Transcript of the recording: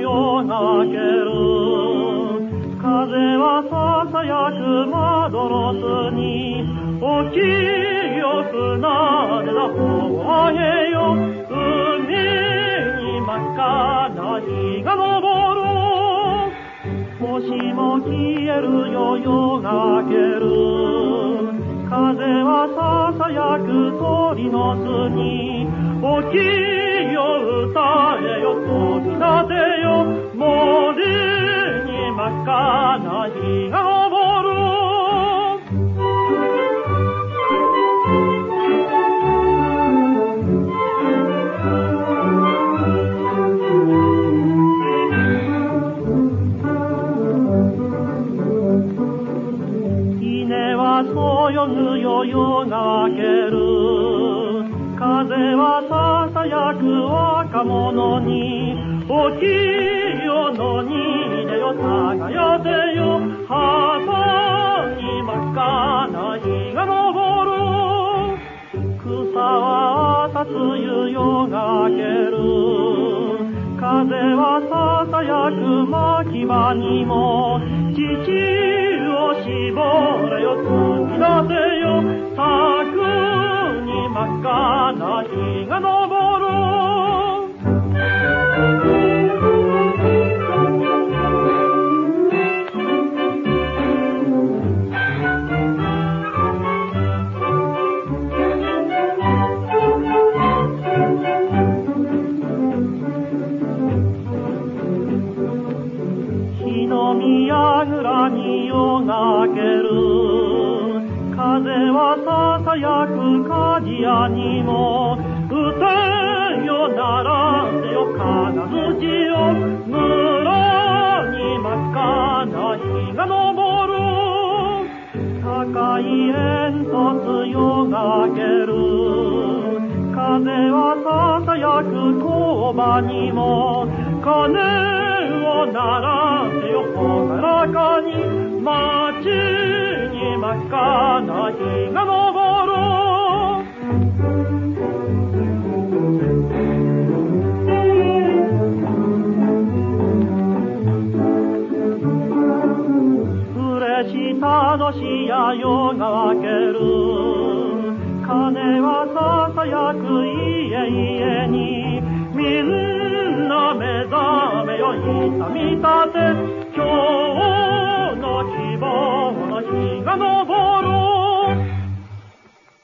夜がける風はささやく窓の巣に大きいよ砂でだ方へよ海に真っ赤な日が昇る星も消えるよ夜がける風はささやく鳥の巣に大きい夜が明ける。風はささやく若者に起きよのにでよ耕せよ旗に真っ赤な日が昇る。草は立つゆ夜が明ける。風はささやく牧場にも父を絞れよ突き出せよ。宮蔵に夜がける。風はささやく鍛冶屋にも歌えよならせよ金槌よ村に真っ赤な日が昇る高い煙突夜がける風はささやく工場にも鐘を鳴らせよほがらかに街に真っ赤な日が昇る。嬉し楽しや夜が明ける。鐘はささやく家々に。んな目覚めよ痛み立て今日